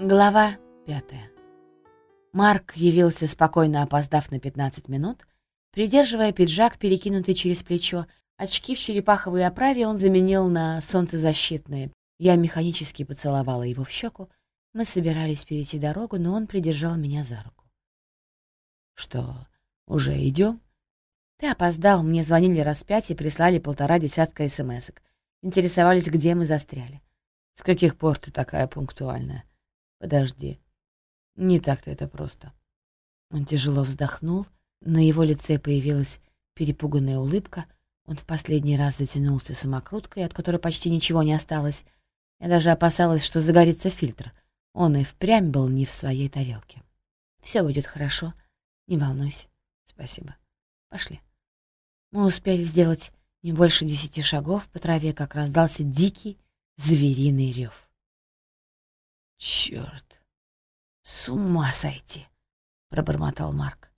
Глава пятая. Марк явился, спокойно опоздав на 15 минут, придерживая пиджак, перекинутый через плечо. Очки в черепаховой оправе он заменил на солнцезащитные. Я механически поцеловала его в щеку. Мы собирались перейти дорогу, но он придержал меня за руку. «Что, уже идем? «Ты опоздал, мне звонили раз пять и прислали полтора десятка смс -ок. Интересовались, где мы застряли». «С каких пор ты такая пунктуальная?» Подожди. Не так-то это просто. Он тяжело вздохнул, на его лице появилась перепуганная улыбка, он в последний раз затянулся самокруткой, от которой почти ничего не осталось. Я даже опасалась, что загорится фильтр. Он и впрямь был не в своей тарелке. Все будет хорошо, не волнуйся. Спасибо. Пошли. Мы успели сделать не больше десяти шагов по траве, как раздался дикий звериный рев. Черт, с ума сойти, пробормотал Марк.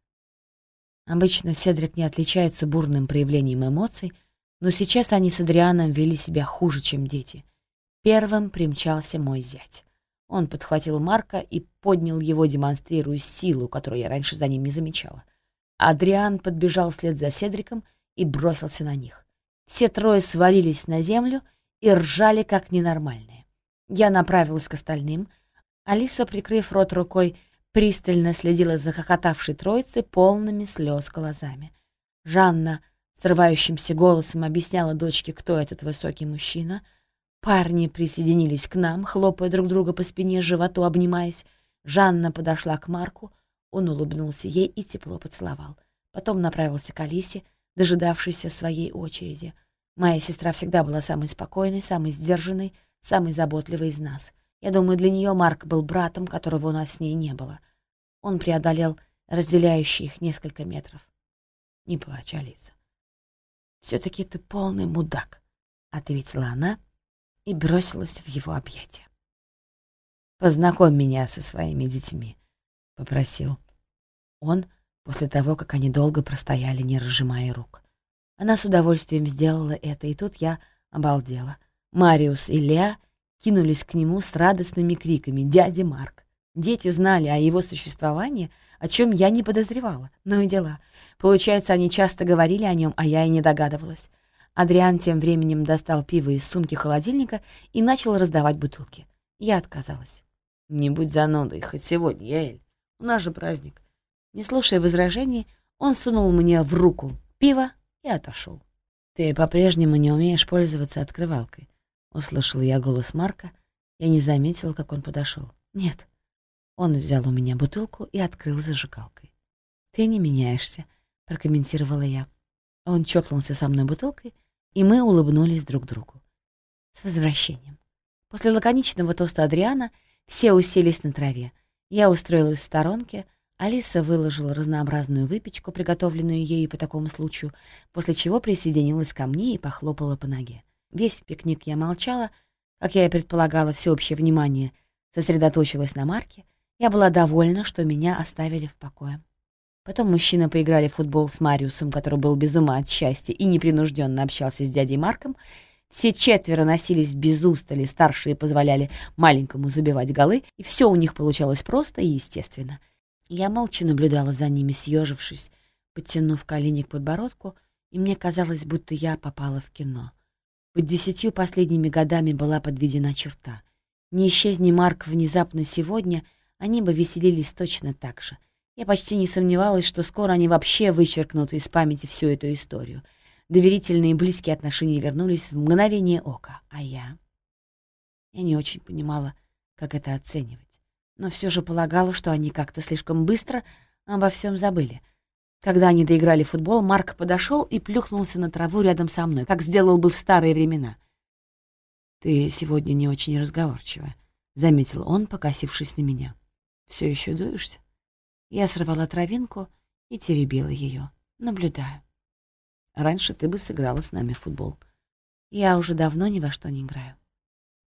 Обычно Седрик не отличается бурным проявлением эмоций, но сейчас они с Адрианом вели себя хуже, чем дети. Первым примчался мой зять. Он подхватил Марка и поднял его, демонстрируя силу, которую я раньше за ним не замечала. Адриан подбежал вслед за Седриком и бросился на них. Все трое свалились на землю и ржали как ненормальные. Я направилась к остальным. Алиса, прикрыв рот рукой, пристально следила за хохотавшей троицей полными слез глазами. Жанна срывающимся голосом объясняла дочке, кто этот высокий мужчина. Парни присоединились к нам, хлопая друг друга по спине, животу обнимаясь. Жанна подошла к Марку, он улыбнулся ей и тепло поцеловал. Потом направился к Алисе, дожидавшейся своей очереди. Моя сестра всегда была самой спокойной, самой сдержанной, самый заботливый из нас. Я думаю, для нее Марк был братом, которого у нас с ней не было. Он преодолел разделяющие их несколько метров. Не плачь, Алиса. «Все-таки ты полный мудак», — ответила она и бросилась в его объятия. «Познакомь меня со своими детьми», — попросил он после того, как они долго простояли, не разжимая рук. Она с удовольствием сделала это, и тут я обалдела — Мариус и Леа кинулись к нему с радостными криками «Дядя Марк!». Дети знали о его существовании, о чем я не подозревала. Ну и дела. Получается, они часто говорили о нем, а я и не догадывалась. Адриан тем временем достал пиво из сумки холодильника и начал раздавать бутылки. Я отказалась. «Не будь занудой, хоть сегодня, Яэль. У нас же праздник». Не слушая возражений, он сунул мне в руку пиво и отошел. «Ты по-прежнему не умеешь пользоваться открывалкой. Услышал я голос Марка. Я не заметила, как он подошел. Нет. Он взял у меня бутылку и открыл зажигалкой. «Ты не меняешься», — прокомментировала я. Он чокнулся со мной бутылкой, и мы улыбнулись друг другу. С возвращением. После лаконичного тоста Адриана все уселись на траве. Я устроилась в сторонке, Алиса выложила разнообразную выпечку, приготовленную ею по такому случаю, после чего присоединилась ко мне и похлопала по ноге. Весь пикник я молчала, как я и предполагала, всеобщее внимание сосредоточилось на Марке. Я была довольна, что меня оставили в покое. Потом мужчины поиграли в футбол с Мариусом, который был без ума от счастья и непринужденно общался с дядей Марком. Все четверо носились без устали, старшие позволяли маленькому забивать голы, и все у них получалось просто и естественно. Я молча наблюдала за ними, съежившись, подтянув колени к подбородку, и мне казалось, будто я попала в кино — под десятью последними годами была подведена черта. Не исчезни Марк внезапно сегодня, они бы веселились точно так же. Я почти не сомневалась, что скоро они вообще вычеркнут из памяти всю эту историю. Доверительные и близкие отношения вернулись в мгновение ока, а я... Я не очень понимала, как это оценивать, но все же полагала, что они как-то слишком быстро обо всем забыли — когда они доиграли футбол, Марк подошел и плюхнулся на траву рядом со мной, как сделал бы в старые времена. «Ты сегодня не очень разговорчивая», — заметил он, покосившись на меня. Все еще дуешься?» Я сорвала травинку и теребила ее. Наблюдаю. «Раньше ты бы сыграла с нами в футбол». «Я уже давно ни во что не играю».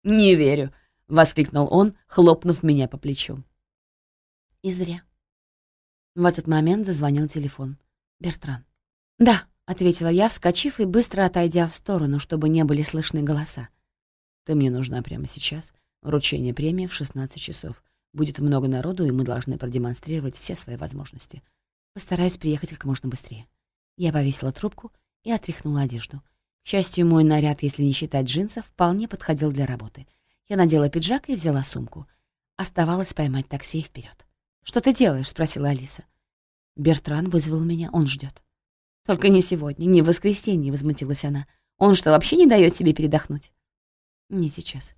«Не верю», — воскликнул он, хлопнув меня по плечу. «И зря». В этот момент зазвонил телефон. Бертран. «Да», — ответила я, вскочив и быстро отойдя в сторону, чтобы не были слышны голоса. «Ты мне нужна прямо сейчас. Вручение премии в 16 часов. Будет много народу, и мы должны продемонстрировать все свои возможности. Постараюсь приехать как можно быстрее. Я повесила трубку и отряхнула одежду. К счастью, мой наряд, если не считать джинсов, вполне подходил для работы. Я надела пиджак и взяла сумку. Оставалось поймать такси и вперед. «Что ты делаешь?» — спросила Алиса. Бертран вызвал меня, он ждет. «Только не сегодня, не в воскресенье», — возмутилась она. «Он что, вообще не дает тебе передохнуть?» «Не сейчас».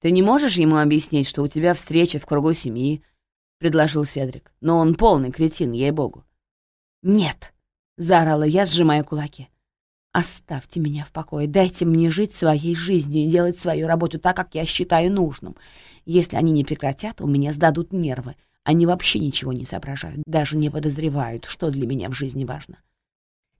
«Ты не можешь ему объяснить, что у тебя встреча в кругу семьи?» — предложил Седрик. «Но он полный кретин, ей-богу». «Нет!» — заорала я, сжимая кулаки. «Оставьте меня в покое, дайте мне жить своей жизнью и делать свою работу так, как я считаю нужным. Если они не прекратят, у меня сдадут нервы. Они вообще ничего не соображают, даже не подозревают, что для меня в жизни важно.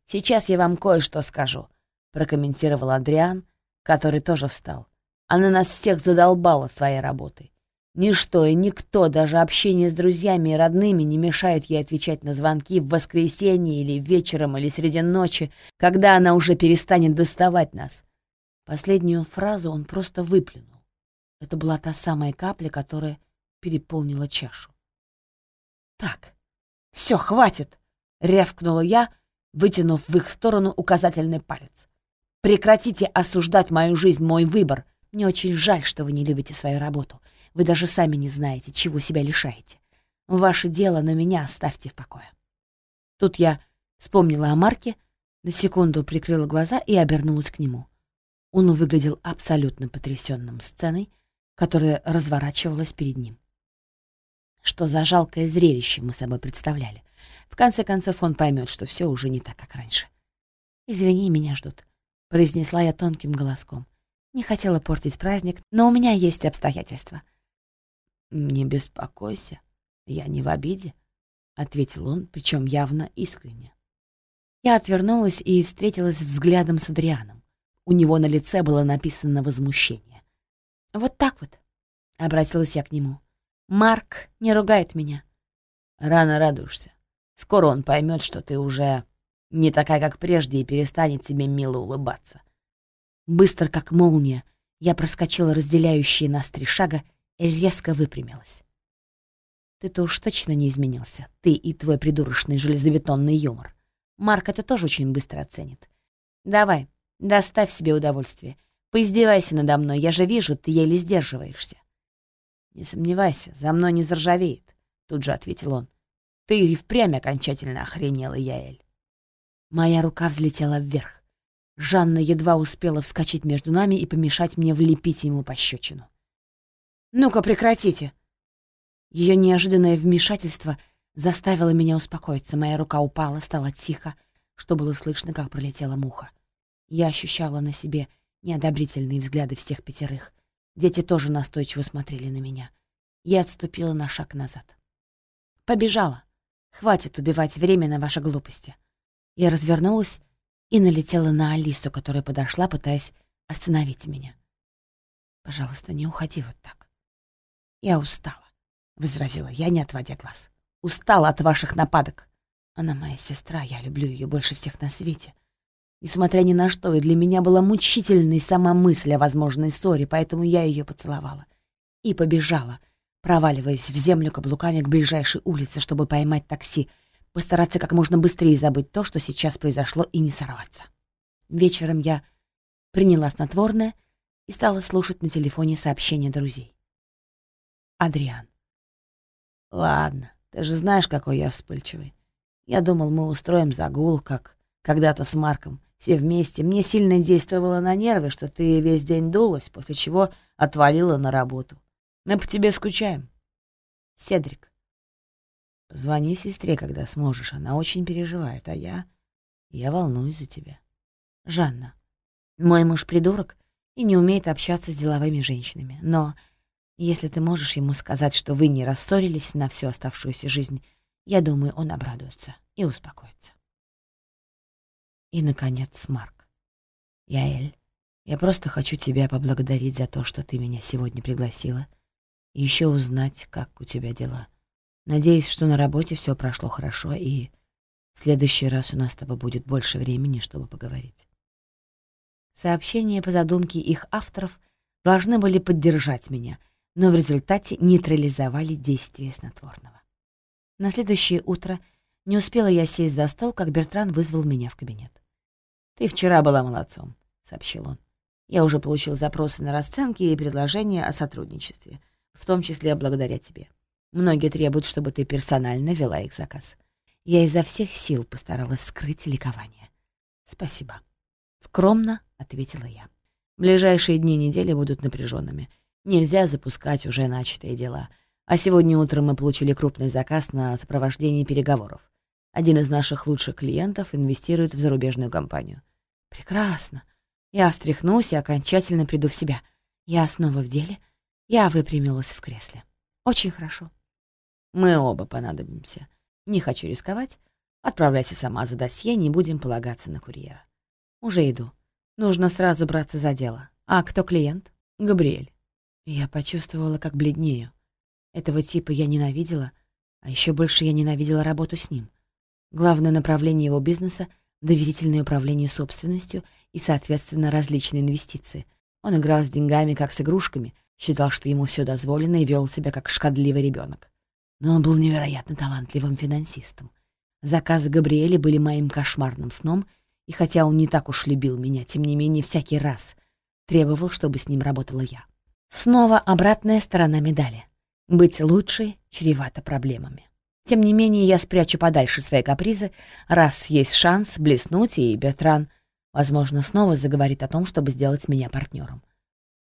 «Сейчас я вам кое-что скажу», — прокомментировал Адриан, который тоже встал. «Она нас всех задолбала своей работой. Ничто и никто, даже общение с друзьями и родными, не мешает ей отвечать на звонки в воскресенье или вечером или среди ночи, когда она уже перестанет доставать нас». Последнюю фразу он просто выплюнул. Это была та самая капля, которая переполнила чашу. «Так, все, хватит!» — рявкнула я, вытянув в их сторону указательный палец. «Прекратите осуждать мою жизнь, мой выбор. Мне очень жаль, что вы не любите свою работу. Вы даже сами не знаете, чего себя лишаете. Ваше дело, но меня оставьте в покое». Тут я вспомнила о Марке, на секунду прикрыла глаза и обернулась к нему. Он выглядел абсолютно потрясенным сценой, которая разворачивалась перед ним. Что за жалкое зрелище мы собой представляли? В конце концов он поймет, что все уже не так, как раньше. «Извини, меня ждут», — произнесла я тонким голоском. Не хотела портить праздник, но у меня есть обстоятельства. «Не беспокойся, я не в обиде», — ответил он, причем явно искренне. Я отвернулась и встретилась взглядом с Адрианом. У него на лице было написано возмущение. «Вот так вот», — обратилась я к нему. «Марк не ругает меня». «Рано радуешься. Скоро он поймет, что ты уже не такая, как прежде, и перестанет тебе мило улыбаться. Быстро, как молния, я проскочила разделяющие нас три шага и резко выпрямилась. Ты-то уж точно не изменился. Ты и твой придурочный железобетонный юмор. Марк это тоже очень быстро оценит. Давай, доставь себе удовольствие. Поиздевайся надо мной, я же вижу, ты еле сдерживаешься. Не сомневайся, за мной не заржавеет, тут же ответил он. Ты и впрямь окончательно охренела, Яэль. Моя рука взлетела вверх. Жанна едва успела вскочить между нами и помешать мне влепить ему пощечину. «Ну-ка, прекратите!» Ее неожиданное вмешательство заставило меня успокоиться. Моя рука упала, стала тихо, что было слышно, как пролетела муха. Я ощущала на себе неодобрительные взгляды всех пятерых. Дети тоже настойчиво смотрели на меня. Я отступила на шаг назад. Побежала. Хватит убивать время на ваши глупости. Я развернулась и налетела на Алису, которая подошла, пытаясь остановить меня. «Пожалуйста, не уходи вот так». «Я устала», — возразила я, не отводя глаз. «Устала от ваших нападок. Она моя сестра, я люблю ее больше всех на свете. Несмотря ни на что, и для меня была мучительной сама мысль о возможной ссоре, поэтому я ее поцеловала. И побежала, проваливаясь в землю каблуками к ближайшей улице, чтобы поймать такси, постараться как можно быстрее забыть то, что сейчас произошло, и не сорваться. Вечером я приняла снотворное и стала слушать на телефоне сообщения друзей. Адриан. «Ладно, ты же знаешь, какой я вспыльчивый. Я думал, мы устроим загул, как когда-то с Марком, все вместе. Мне сильно действовало на нервы, что ты весь день дулась, после чего отвалила на работу. Мы по тебе скучаем. Седрик. Звони сестре, когда сможешь. Она очень переживает, а я... Я волнуюсь за тебя. Жанна. Мой муж придурок и не умеет общаться с деловыми женщинами. Но если ты можешь ему сказать, что вы не рассорились на всю оставшуюся жизнь, я думаю, он обрадуется и успокоится. И, наконец, Марк. «Яэль, я просто хочу тебя поблагодарить за то, что ты меня сегодня пригласила — и еще узнать, как у тебя дела. Надеюсь, что на работе все прошло хорошо, и в следующий раз у нас с тобой будет больше времени, чтобы поговорить. Сообщения по задумке их авторов должны были поддержать меня, но в результате нейтрализовали действие снотворного. На следующее утро не успела я сесть за стол, как Бертран вызвал меня в кабинет. «Ты вчера была молодцом», — сообщил он. «Я уже получил запросы на расценки и предложения о сотрудничестве, в том числе благодаря тебе. Многие требуют, чтобы ты персонально вела их заказ. Я изо всех сил постаралась скрыть ликование. «Спасибо», — скромно ответила я. «Ближайшие дни недели будут напряженными. Нельзя запускать уже начатые дела. А сегодня утром мы получили крупный заказ на сопровождение переговоров. Один из наших лучших клиентов инвестирует в зарубежную компанию. Прекрасно. Я встряхнусь и окончательно приду в себя. Я снова в деле. Я выпрямилась в кресле. Очень хорошо. Мы оба понадобимся. Не хочу рисковать. Отправляйся сама за досье, не будем полагаться на курьера. Уже иду. Нужно сразу браться за дело. А кто клиент? Габриэль. Я почувствовала, как бледнею. Этого типа я ненавидела, а еще больше я ненавидела работу с ним. Главное направление его бизнеса — доверительное управление собственностью и, соответственно, различные инвестиции. Он играл с деньгами, как с игрушками, считал, что ему все дозволено и вел себя как шкодливый ребенок. Но он был невероятно талантливым финансистом. Заказы Габриэля были моим кошмарным сном, и хотя он не так уж любил меня, тем не менее всякий раз требовал, чтобы с ним работала я. Снова обратная сторона медали. Быть лучшей чревато проблемами. Тем не менее, я спрячу подальше свои капризы, раз есть шанс блеснуть, и Бертран, возможно, снова заговорит о том, чтобы сделать меня партнером.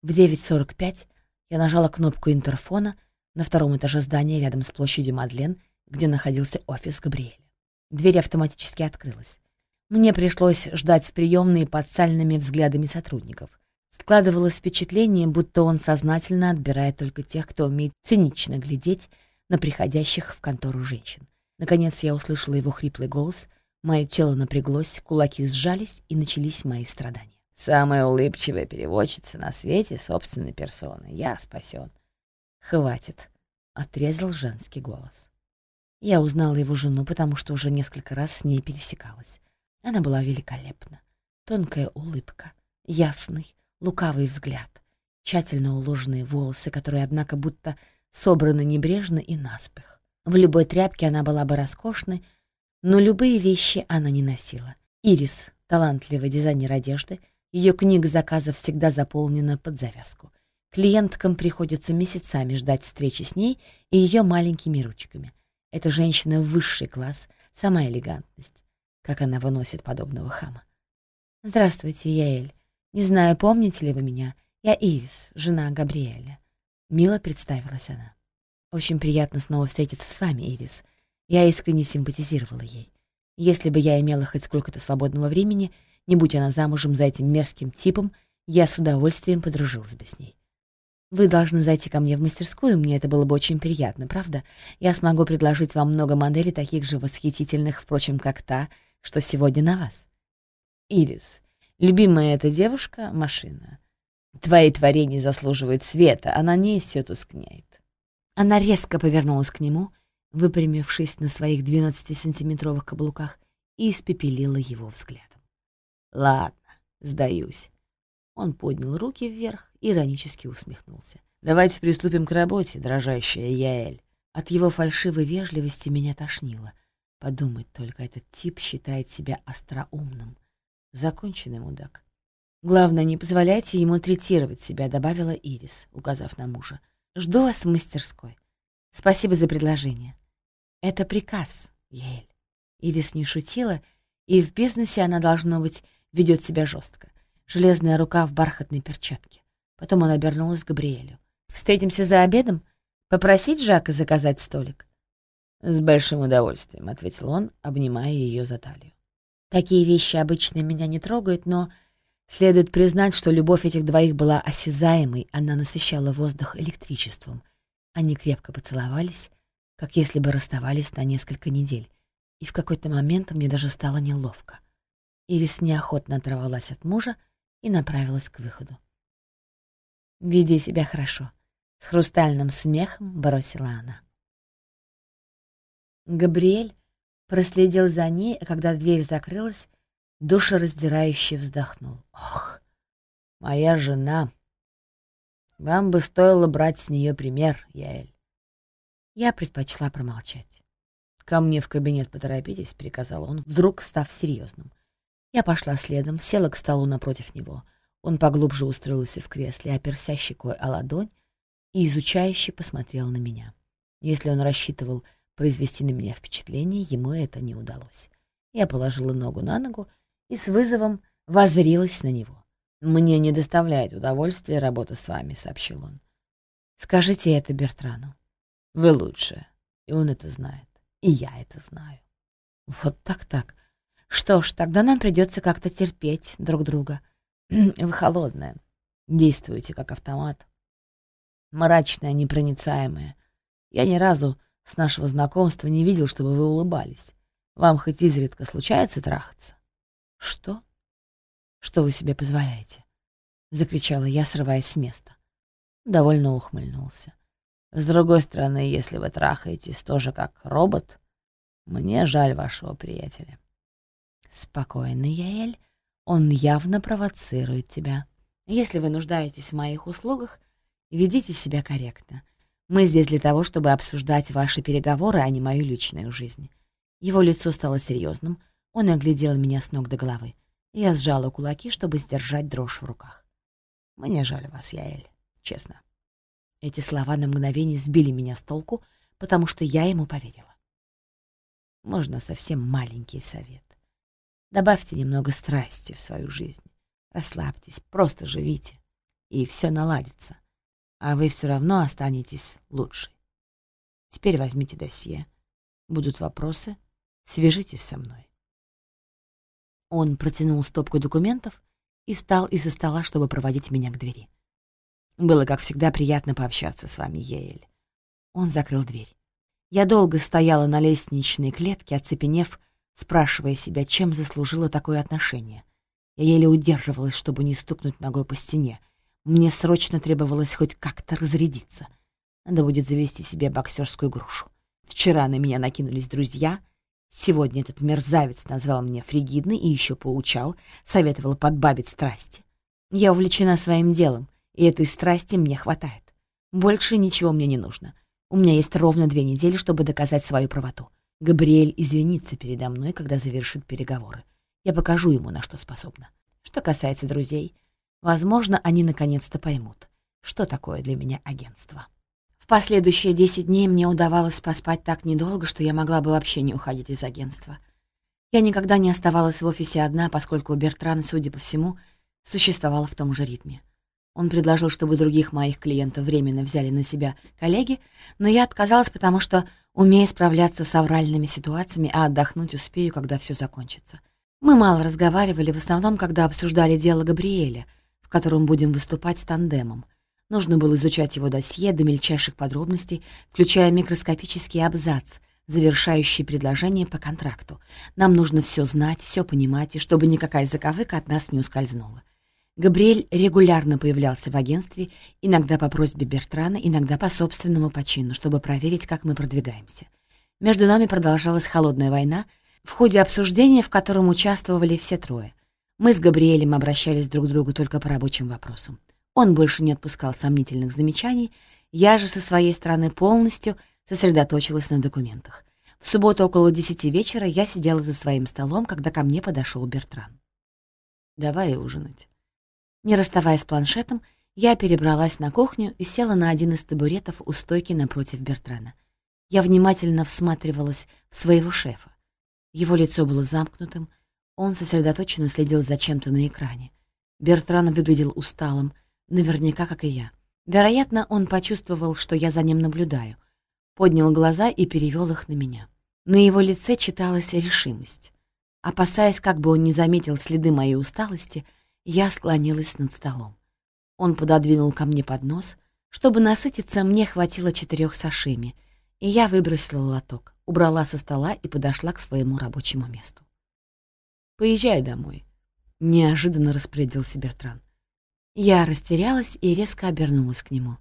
В 9.45 я нажала кнопку интерфона на втором этаже здания рядом с площадью Мадлен, где находился офис Габриэля. Дверь автоматически открылась. Мне пришлось ждать в приемной под сальными взглядами сотрудников — Складывалось впечатление, будто он сознательно отбирает только тех, кто умеет цинично глядеть на приходящих в контору женщин. Наконец я услышала его хриплый голос, мое тело напряглось, кулаки сжались, и начались мои страдания. «Самая улыбчивая переводчица на свете собственной персоны. Я спасен». «Хватит», — отрезал женский голос. Я узнала его жену, потому что уже несколько раз с ней пересекалась. Она была великолепна. Тонкая улыбка, ясный, лукавый взгляд, тщательно уложенные волосы, которые, однако, будто собраны небрежно и наспех. В любой тряпке она была бы роскошной, но любые вещи она не носила. Ирис, талантливый дизайнер одежды, ее книга заказов всегда заполнена под завязку. Клиенткам приходится месяцами ждать встречи с ней и ее маленькими ручками. Эта женщина — высший класс, сама элегантность. Как она выносит подобного хама. «Здравствуйте, Яэль. «Не знаю, помните ли вы меня? Я Ирис, жена Габриэля». Мило представилась она. «Очень приятно снова встретиться с вами, Ирис. Я искренне симпатизировала ей. Если бы я имела хоть сколько-то свободного времени, не будь она замужем за этим мерзким типом, я с удовольствием подружилась бы с ней. Вы должны зайти ко мне в мастерскую, мне это было бы очень приятно, правда? Я смогу предложить вам много моделей, таких же восхитительных, впрочем, как та, что сегодня на вас. Ирис, Любимая эта девушка — машина. Твои творения заслуживают света, а на ней все тускнеет. Она резко повернулась к нему, выпрямившись на своих 12-сантиметровых каблуках, и испепелила его взглядом. «Ладно, сдаюсь». Он поднял руки вверх и иронически усмехнулся. «Давайте приступим к работе, дрожащая Яэль». От его фальшивой вежливости меня тошнило. Подумать только, этот тип считает себя остроумным. Законченный мудак. Главное, не позволяйте ему третировать себя, добавила Ирис, указав на мужа. Жду вас в мастерской. Спасибо за предложение. Это приказ, Ель. Ирис не шутила, и в бизнесе она, должно быть, ведет себя жестко. Железная рука в бархатной перчатке. Потом он обернулась к Габриэлю. «Встретимся за обедом? Попросить Жака заказать столик?» «С большим удовольствием», — ответил он, обнимая ее за талию. Такие вещи обычно меня не трогают, но следует признать, что любовь этих двоих была осязаемой, она насыщала воздух электричеством. Они крепко поцеловались, как если бы расставались на несколько недель, и в какой-то момент мне даже стало неловко. Ирис неохотно оторвалась от мужа и направилась к выходу. «Веди себя хорошо», — с хрустальным смехом бросила она. Габриэль проследил за ней, а когда дверь закрылась, душераздирающе вздохнул. «Ох, моя жена!» Вам бы стоило брать с нее пример, Яэль. Я предпочла промолчать. «Ко мне в кабинет поторопитесь», — приказал он, вдруг став серьезным. Я пошла следом, села к столу напротив него. Он поглубже устроился в кресле, оперся щекой о ладонь и изучающе посмотрел на меня. Если он рассчитывал произвести на меня впечатление, ему это не удалось. Я положила ногу на ногу и с вызовом возрилась на него. «Мне не доставляет удовольствия работа с вами», — сообщил он. «Скажите это Бертрану». «Вы лучше, и он это знает, и я это знаю». «Вот так-так. Что ж, тогда нам придется как-то терпеть друг друга. Вы холодная, действуете как автомат. Мрачная, непроницаемая. Я ни разу с нашего знакомства не видел, чтобы вы улыбались. Вам хоть изредка случается трахаться?» «Что? Что вы себе позволяете?» — закричала я, срываясь с места. Довольно ухмыльнулся. «С другой стороны, если вы трахаетесь тоже как робот, мне жаль вашего приятеля». «Спокойно, Яэль, он явно провоцирует тебя. Если вы нуждаетесь в моих услугах, ведите себя корректно. Мы здесь для того, чтобы обсуждать ваши переговоры, а не мою личную жизнь». Его лицо стало серьезным, он оглядел меня с ног до головы. Я сжала кулаки, чтобы сдержать дрожь в руках. «Мне жаль вас, Яэль, честно». Эти слова на мгновение сбили меня с толку, потому что я ему поверила. Можно совсем маленький совет. Добавьте немного страсти в свою жизнь. Расслабьтесь, просто живите, и все наладится. А вы все равно останетесь лучшей. Теперь возьмите досье. Будут вопросы, свяжитесь со мной. Он протянул стопку документов и встал из-за стола, чтобы проводить меня к двери. Было, как всегда, приятно пообщаться с вами, Еэль. Он закрыл дверь. Я долго стояла на лестничной клетке, оцепенев, спрашивая себя, чем заслужила такое отношение. Я еле удерживалась, чтобы не стукнуть ногой по стене. Мне срочно требовалось хоть как-то разрядиться. Надо будет завести себе боксерскую грушу. Вчера на меня накинулись друзья — Сегодня этот мерзавец назвал меня фригидной и еще поучал, советовал подбавить страсти. Я увлечена своим делом, и этой страсти мне хватает. Больше ничего мне не нужно. У меня есть ровно две недели, чтобы доказать свою правоту. Габриэль извинится передо мной, когда завершит переговоры. Я покажу ему, на что способна. Что касается друзей, возможно, они наконец-то поймут, что такое для меня агентство. В последующие десять дней мне удавалось поспать так недолго, что я могла бы вообще не уходить из агентства. Я никогда не оставалась в офисе одна, поскольку Бертран, судя по всему, существовал в том же ритме. Он предложил, чтобы других моих клиентов временно взяли на себя коллеги, но я отказалась, потому что умею справляться с авральными ситуациями, а отдохнуть успею, когда все закончится. Мы мало разговаривали, в основном, когда обсуждали дело Габриэля, в котором будем выступать тандемом — Нужно было изучать его досье до мельчайших подробностей, включая микроскопический абзац, завершающий предложение по контракту. Нам нужно все знать, все понимать, и чтобы никакая заковыка от нас не ускользнула. Габриэль регулярно появлялся в агентстве, иногда по просьбе Бертрана, иногда по собственному почину, чтобы проверить, как мы продвигаемся. Между нами продолжалась холодная война, в ходе обсуждения, в котором участвовали все трое. Мы с Габриэлем обращались друг к другу только по рабочим вопросам. Он больше не отпускал сомнительных замечаний, я же со своей стороны полностью сосредоточилась на документах. В субботу около десяти вечера я сидела за своим столом, когда ко мне подошел Бертран. «Давай ужинать». Не расставаясь с планшетом, я перебралась на кухню и села на один из табуретов у стойки напротив Бертрана. Я внимательно всматривалась в своего шефа. Его лицо было замкнутым, он сосредоточенно следил за чем-то на экране. Бертран выглядел усталым, Наверняка, как и я. Вероятно, он почувствовал, что я за ним наблюдаю. Поднял глаза и перевел их на меня. На его лице читалась решимость. Опасаясь, как бы он не заметил следы моей усталости, я склонилась над столом. Он пододвинул ко мне поднос. Чтобы насытиться, мне хватило четырех сашими, и я выбросила лоток, убрала со стола и подошла к своему рабочему месту. «Поезжай домой», — неожиданно распорядился Бертран. Я растерялась и резко обернулась к нему.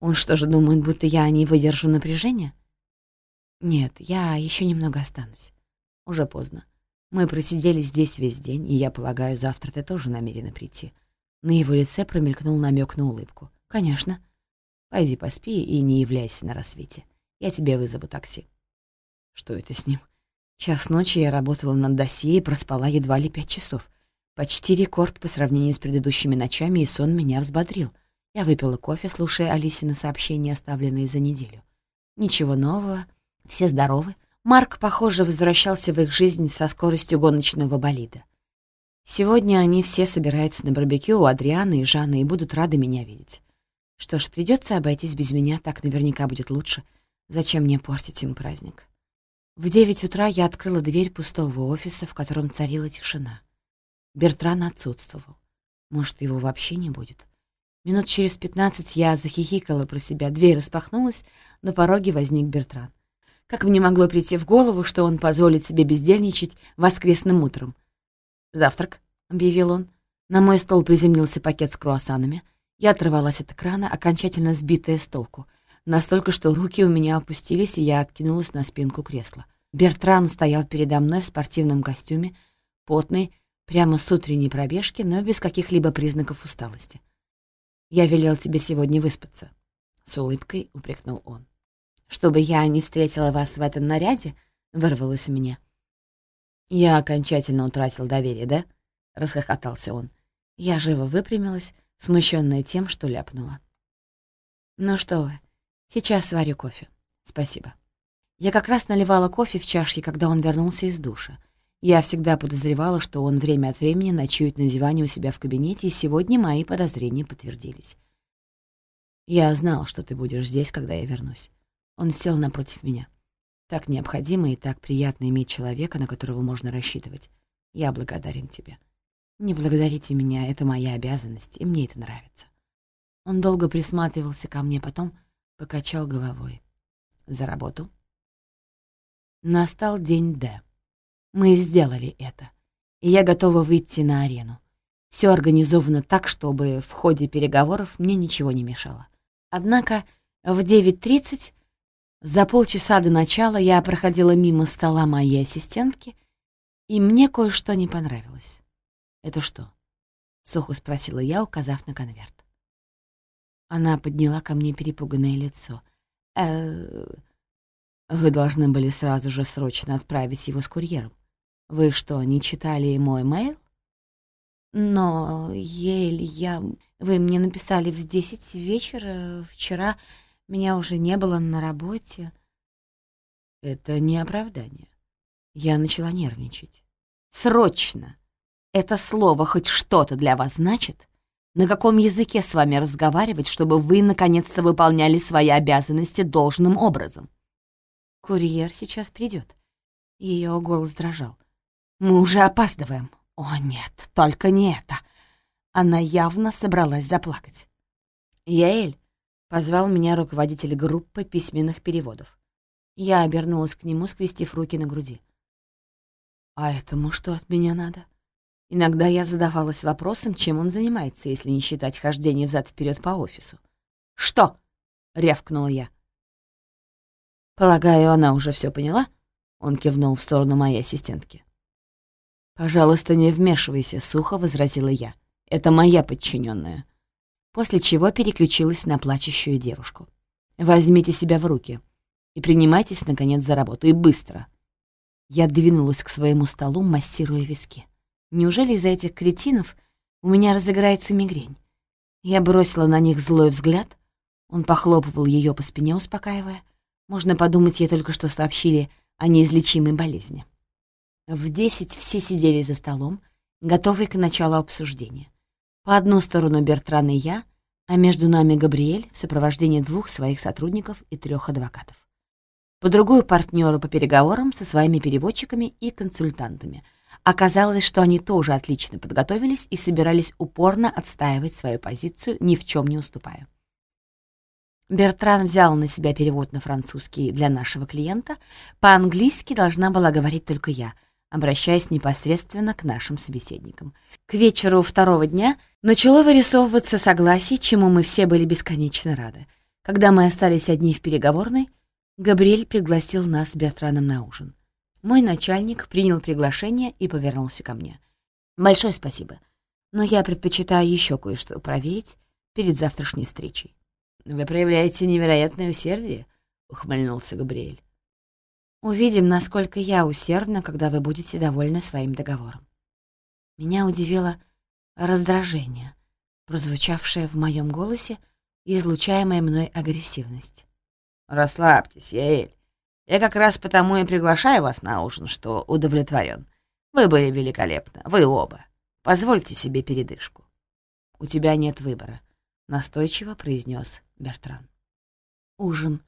Он что же думает, будто я не выдержу напряжения? Нет, я еще немного останусь. Уже поздно. Мы просидели здесь весь день, и я полагаю, завтра ты тоже намерена прийти. На его лице промелькнул намек на улыбку. «Конечно. Пойди поспи и не являйся на рассвете. Я тебе вызову такси». Что это с ним? Час ночи я работала над досье и проспала едва ли пять часов. Почти рекорд по сравнению с предыдущими ночами, и сон меня взбодрил. Я выпила кофе, слушая Алисины сообщения, оставленные за неделю. Ничего нового, все здоровы. Марк, похоже, возвращался в их жизнь со скоростью гоночного болида. Сегодня они все собираются на барбекю у Адрианы и Жанны и будут рады меня видеть. Что ж, придется обойтись без меня, так наверняка будет лучше. Зачем мне портить им праздник? В девять утра я открыла дверь пустого офиса, в котором царила тишина. Бертран отсутствовал. Может, его вообще не будет? Минут через пятнадцать я захихикала про себя, дверь распахнулась, на пороге возник Бертран. Как мне могло прийти в голову, что он позволит себе бездельничать воскресным утром? «Завтрак», — объявил он. На мой стол приземлился пакет с круассанами. Я оторвалась от экрана, окончательно сбитая с толку. Настолько, что руки у меня опустились, и я откинулась на спинку кресла. Бертран стоял передо мной в спортивном костюме, потный, прямо с утренней пробежки, но без каких-либо признаков усталости. «Я велел тебе сегодня выспаться», — с улыбкой упрекнул он. «Чтобы я не встретила вас в этом наряде?» — вырвалось у меня. «Я окончательно утратил доверие, да?» — расхохотался он. Я живо выпрямилась, смущенная тем, что ляпнула. «Ну что вы, сейчас сварю кофе. Спасибо». Я как раз наливала кофе в чашки, когда он вернулся из душа. Я всегда подозревала, что он время от времени ночует на диване у себя в кабинете, и сегодня мои подозрения подтвердились. «Я знал, что ты будешь здесь, когда я вернусь». Он сел напротив меня. Так необходимо и так приятно иметь человека, на которого можно рассчитывать. Я благодарен тебе. Не благодарите меня, это моя обязанность, и мне это нравится. Он долго присматривался ко мне, потом покачал головой. За работу. Настал день Д. Мы сделали это, и я готова выйти на арену. Все организовано так, чтобы в ходе переговоров мне ничего не мешало. Однако в 9.30, за полчаса до начала, я проходила мимо стола моей ассистентки, и мне кое-что не понравилось. «Это что?» — сухо спросила я, указав на конверт. Она подняла ко мне перепуганное лицо. «Э, «Вы должны были сразу же срочно отправить его с курьером. Вы что, не читали мой мейл? Но, Ель, я... Вы мне написали в десять вечера. Вчера меня уже не было на работе. Это не оправдание. Я начала нервничать. Срочно! Это слово хоть что-то для вас значит? На каком языке с вами разговаривать, чтобы вы наконец-то выполняли свои обязанности должным образом? Курьер сейчас придет. Ее голос дрожал. Мы уже опаздываем. О, нет, только не это. Она явно собралась заплакать. Яэль позвал меня руководитель группы письменных переводов. Я обернулась к нему, скрестив руки на груди. А этому что от меня надо? Иногда я задавалась вопросом, чем он занимается, если не считать хождение взад вперед по офису. «Что?» — рявкнула я. «Полагаю, она уже все поняла?» — он кивнул в сторону моей ассистентки. «Пожалуйста, не вмешивайся», — сухо возразила я. «Это моя подчиненная. После чего переключилась на плачущую девушку. «Возьмите себя в руки и принимайтесь, наконец, за работу. И быстро!» Я двинулась к своему столу, массируя виски. Неужели из-за этих кретинов у меня разыграется мигрень? Я бросила на них злой взгляд. Он похлопывал ее по спине, успокаивая. Можно подумать, ей только что сообщили о неизлечимой болезни. В десять все сидели за столом, готовые к началу обсуждения. По одну сторону Бертран и я, а между нами Габриэль в сопровождении двух своих сотрудников и трех адвокатов. По другую партнеры по переговорам со своими переводчиками и консультантами. Оказалось, что они тоже отлично подготовились и собирались упорно отстаивать свою позицию, ни в чем не уступая. Бертран взял на себя перевод на французский для нашего клиента, по-английски должна была говорить только я — обращаясь непосредственно к нашим собеседникам. К вечеру второго дня начало вырисовываться согласие, чему мы все были бесконечно рады. Когда мы остались одни в переговорной, Габриэль пригласил нас с Бертраном на ужин. Мой начальник принял приглашение и повернулся ко мне. «Большое спасибо, но я предпочитаю еще кое-что проверить, перед завтрашней встречей. «Вы проявляете невероятное усердие», — ухмыльнулся Габриэль. «Увидим, насколько я усердна, когда вы будете довольны своим договором». Меня удивило раздражение, прозвучавшее в моем голосе и излучаемая мной агрессивность. «Расслабьтесь, Яэль. Я как раз потому и приглашаю вас на ужин, что удовлетворен. Вы были великолепны, вы оба. Позвольте себе передышку». «У тебя нет выбора», — настойчиво произнес Бертран. Ужин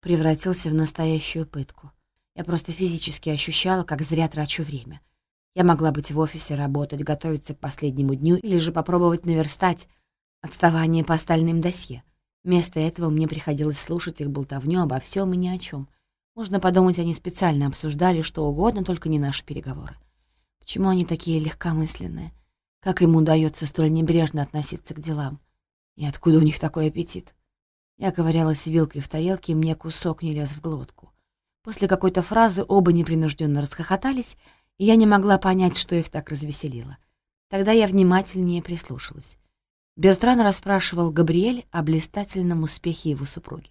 превратился в настоящую пытку. Я просто физически ощущала, как зря трачу время. Я могла быть в офисе, работать, готовиться к последнему дню или же попробовать наверстать отставание по остальным досье. Вместо этого мне приходилось слушать их болтовню обо всем и ни о чем. Можно подумать, они специально обсуждали что угодно, только не наши переговоры. Почему они такие легкомысленные? Как им удается столь небрежно относиться к делам? И откуда у них такой аппетит? Я ковырялась вилкой в тарелке, и мне кусок не лез в глотку. После какой-то фразы оба непринужденно расхохотались, и я не могла понять, что их так развеселило. Тогда я внимательнее прислушалась. Бертран расспрашивал Габриэль о блистательном успехе его супруги.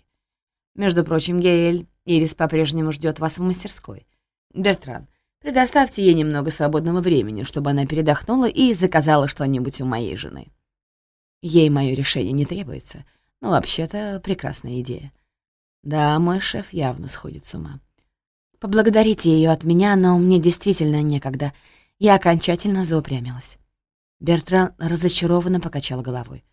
«Между прочим, Геэль, Ирис по-прежнему ждет вас в мастерской. Бертран, предоставьте ей немного свободного времени, чтобы она передохнула и заказала что-нибудь у моей жены. Ей мое решение не требуется, но вообще-то прекрасная идея. Да, мой шеф явно сходит с ума. Поблагодарите ее от меня, но мне действительно некогда. Я окончательно заупрямилась. Бертран разочарованно покачал головой.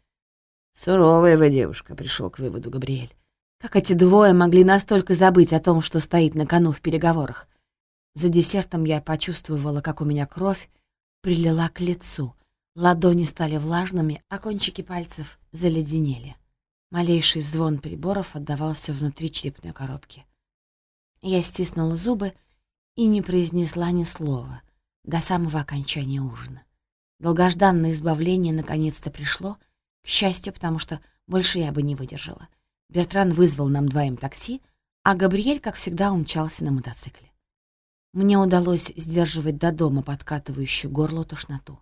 «Суровая вы девушка», — пришел к выводу Габриэль. Как эти двое могли настолько забыть о том, что стоит на кону в переговорах? За десертом я почувствовала, как у меня кровь прилила к лицу. Ладони стали влажными, а кончики пальцев заледенели. Малейший звон приборов отдавался внутри черепной коробки. Я стиснула зубы и не произнесла ни слова до самого окончания ужина. Долгожданное избавление наконец-то пришло, к счастью, потому что больше я бы не выдержала. Бертран вызвал нам двоим такси, а Габриэль, как всегда, умчался на мотоцикле. Мне удалось сдерживать до дома подкатывающую горло тошноту.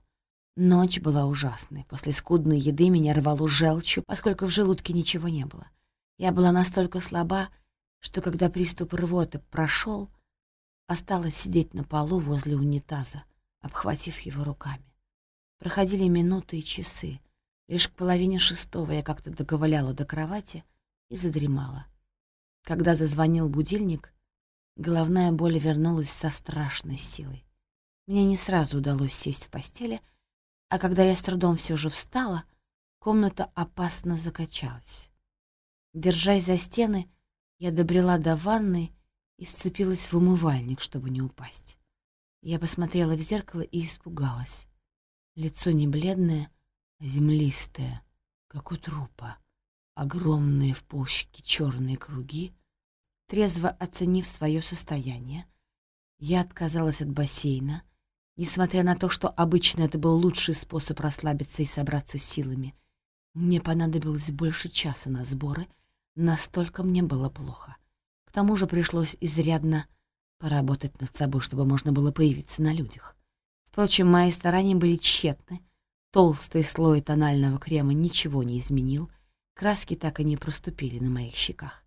Ночь была ужасной. После скудной еды меня рвало желчью, поскольку в желудке ничего не было. Я была настолько слаба, что когда приступ рвоты прошел, осталась сидеть на полу возле унитаза, обхватив его руками. Проходили минуты и часы. Лишь к половине шестого я как-то доковыляла до кровати и задремала. Когда зазвонил будильник, головная боль вернулась со страшной силой. Мне не сразу удалось сесть в постели, а когда я с трудом все же встала, комната опасно закачалась. Держась за стены, я добрела до ванны и вцепилась в умывальник, чтобы не упасть. Я посмотрела в зеркало и испугалась. Лицо не бледное, а землистое, как у трупа. Огромные в полщики черные круги. Трезво оценив свое состояние, я отказалась от бассейна, несмотря на то, что обычно это был лучший способ расслабиться и собраться силами. Мне понадобилось больше часа на сборы, настолько мне было плохо. К тому же пришлось изрядно поработать над собой, чтобы можно было появиться на людях. Впрочем, мои старания были тщетны. Толстый слой тонального крема ничего не изменил, краски так и не проступили на моих щеках.